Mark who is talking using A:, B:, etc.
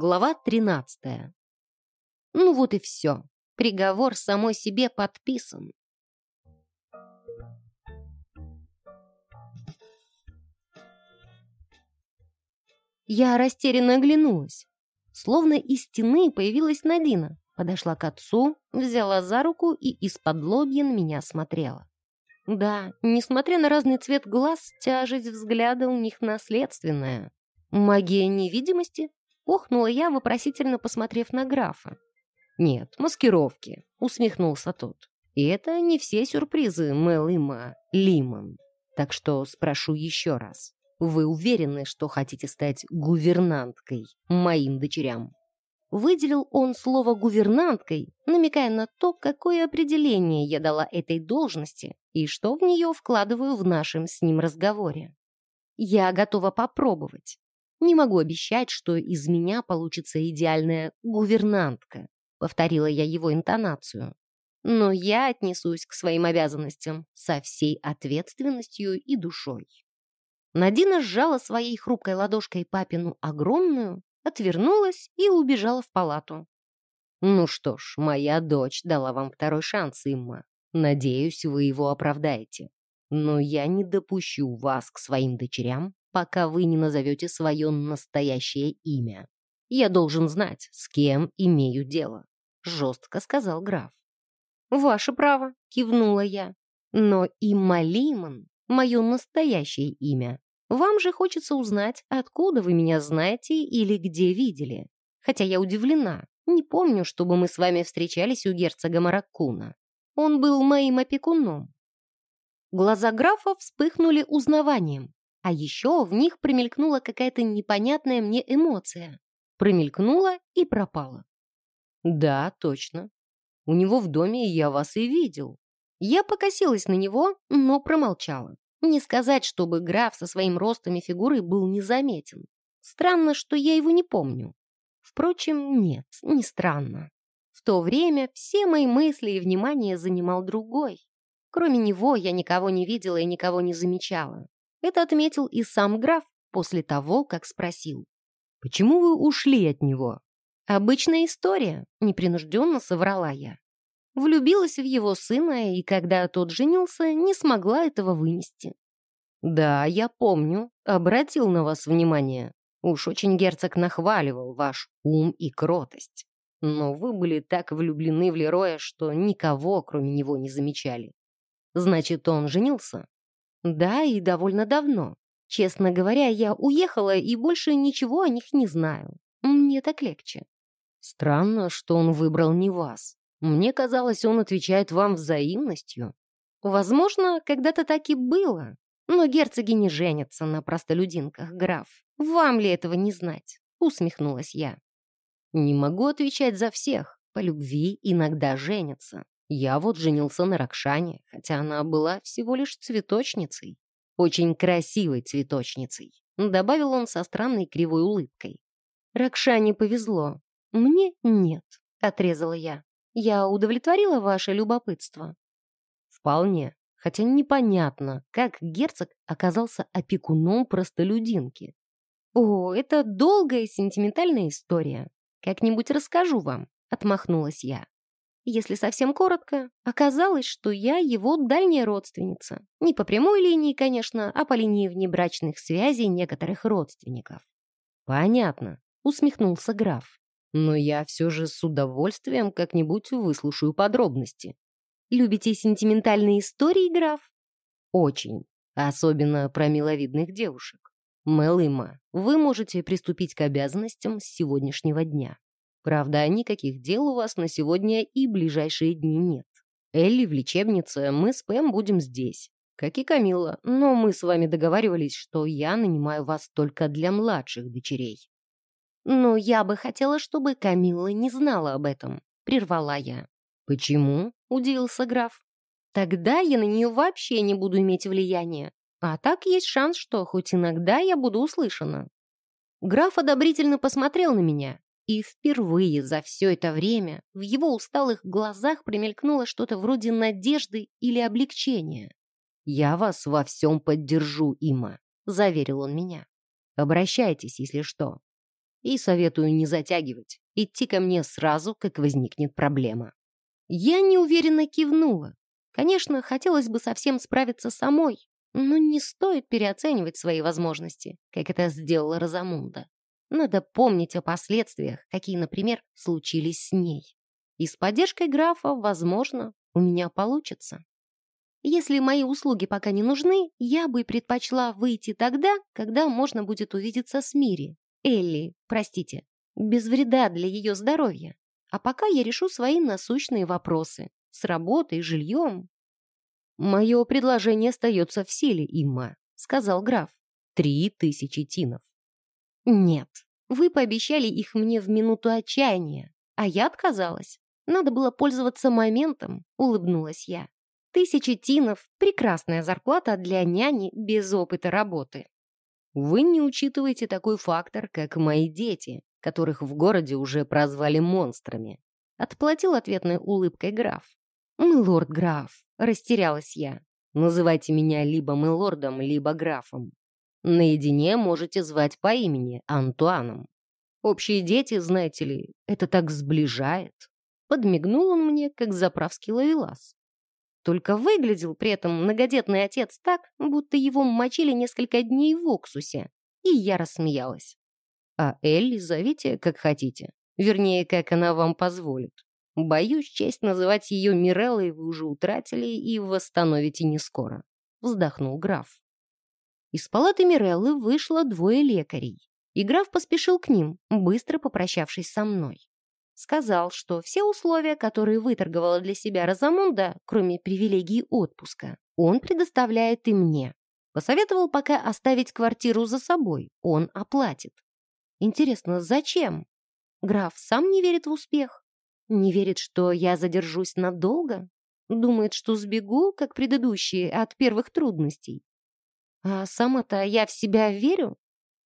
A: Глава 13. Ну вот и все. Приговор самой себе подписан. Я растерянно оглянулась. Словно из стены появилась Надина. Подошла к отцу, взяла за руку и из-под лобья на меня смотрела. Да, несмотря на разный цвет глаз, тяжесть взгляда у них наследственная. Магия невидимости? Охнула я, вопросительно посмотрев на графа. «Нет, маскировки», — усмехнулся тот. «И это не все сюрпризы Мелима Лимон. Так что спрошу еще раз. Вы уверены, что хотите стать гувернанткой моим дочерям?» Выделил он слово «гувернанткой», намекая на то, какое определение я дала этой должности и что в нее вкладываю в нашем с ним разговоре. Я готова попробовать. Не могу обещать, что из меня получится идеальная гувернантка, повторила я его интонацию. Но я отнесусь к своим обязанностям со всей ответственностью и душой. Надина сжала своей хрупкой ладошкой папину огромную, отвернулась и убежала в палату. «Ну что ж, моя дочь дала вам второй шанс, Имма. Надеюсь, вы его оправдаете. Но я не допущу вас к своим дочерям, пока вы не назовете свое настоящее имя. Я должен знать, с кем имею дело», — жестко сказал граф. «Ваше право», — кивнула я. «Но Имма Лимон — мое настоящее имя. Вам же хочется узнать, откуда вы меня знаете или где видели. Хотя я удивлена. Не помню, чтобы мы с вами встречались у герцога Маракуна. Он был моим опекуном». Глаза графа вспыхнули узнаванием, а еще в них промелькнула какая-то непонятная мне эмоция. Промелькнула и пропала. «Да, точно. У него в доме я вас и видел». Я покосилась на него, но промолчала. Не сказать, чтобы граф со своим ростом и фигурой был незаметен. Странно, что я его не помню. Впрочем, нет, не странно. В то время все мои мысли и внимание занимал другой. Кроме него я никого не видела и никого не замечала. Это отметил и сам граф после того, как спросил. «Почему вы ушли от него?» «Обычная история», — непринужденно соврала я. Влюбилась в его сына, и когда тот женился, не смогла этого вынести. «Да, я помню. Обратил на вас внимание. Уж очень герцог нахваливал ваш ум и кротость. Но вы были так влюблены в Лероя, что никого, кроме него, не замечали. Значит, он женился?» «Да, и довольно давно. Честно говоря, я уехала и больше ничего о них не знаю. Мне так легче». «Странно, что он выбрал не вас», мне казалось, он отвечает вам взаимностью. Возможно, когда-то так и было. Но герцоги не женятся на простолюдинках, граф. Вам ли этого не знать? Усмехнулась я. Не могу отвечать за всех. По любви иногда женятся. Я вот женился на Ракшане, хотя она была всего лишь цветочницей. Очень красивой цветочницей. Добавил он со странной кривой улыбкой. Ракшане повезло. Мне нет, отрезала я. Я удовлетворила ваше любопытство?» «Вполне. Хотя непонятно, как герцог оказался опекуном простолюдинки. О, это долгая сентиментальная история. Как-нибудь расскажу вам», — отмахнулась я. Если совсем коротко, оказалось, что я его дальняя родственница. Не по прямой линии, конечно, а по линии внебрачных связей некоторых родственников. «Понятно», — усмехнулся граф но я все же с удовольствием как-нибудь выслушаю подробности. Любите сентиментальные истории, граф? Очень. Особенно про миловидных девушек. Мелыма, вы можете приступить к обязанностям с сегодняшнего дня. Правда, никаких дел у вас на сегодня и ближайшие дни нет. Элли в лечебнице, мы с Пэм будем здесь. Как и Камила, но мы с вами договаривались, что я нанимаю вас только для младших дочерей. «Но я бы хотела, чтобы Камилла не знала об этом», — прервала я. «Почему?» — удивился граф. «Тогда я на нее вообще не буду иметь влияния. А так есть шанс, что хоть иногда я буду услышана». Граф одобрительно посмотрел на меня, и впервые за все это время в его усталых глазах промелькнуло что-то вроде надежды или облегчения. «Я вас во всем поддержу, Има», — заверил он меня. «Обращайтесь, если что. И советую не затягивать, идти ко мне сразу, как возникнет проблема. Я неуверенно кивнула. Конечно, хотелось бы совсем справиться самой, но не стоит переоценивать свои возможности, как это сделала Розамунда. Надо помнить о последствиях, какие, например, случились с ней. И с поддержкой графа, возможно, у меня получится. Если мои услуги пока не нужны, я бы предпочла выйти тогда, когда можно будет увидеться с Мири. Элли, простите, без вреда для ее здоровья. А пока я решу свои насущные вопросы. С работой, жильем. «Мое предложение остается в силе, Имма», — сказал граф. «Три тысячи тинов». «Нет, вы пообещали их мне в минуту отчаяния, а я отказалась. Надо было пользоваться моментом», — улыбнулась я. «Тысячи тинов — прекрасная зарплата для няни без опыта работы».
B: «Вы не учитываете такой фактор, как мои дети, которых в городе уже прозвали монстрами», — отплатил ответной улыбкой граф.
A: «Милорд граф», — растерялась я.
B: «Называйте меня либо милордом, либо графом. Наедине можете звать по имени Антуаном. Общие дети, знаете ли, это так сближает». Подмигнул он мне, как заправский ловелас.
A: Только выглядел при этом многодетный отец так, будто его мочили несколько дней в уксусе. И я рассмеялась.
B: «А Элли зовите, как хотите. Вернее, как она вам позволит. Боюсь, честь называть ее Миреллой вы уже утратили и восстановите не скоро», — вздохнул граф.
A: Из палаты Миреллы вышло двое лекарей, граф поспешил к ним, быстро попрощавшись со мной. Сказал, что все условия, которые выторговала для себя Розамунда, кроме привилегий отпуска, он предоставляет и мне. Посоветовал пока оставить квартиру за собой, он оплатит. Интересно, зачем? Граф сам не верит в успех? Не верит, что я задержусь надолго? Думает, что сбегу, как предыдущие, от первых трудностей? А сама-то я в себя верю?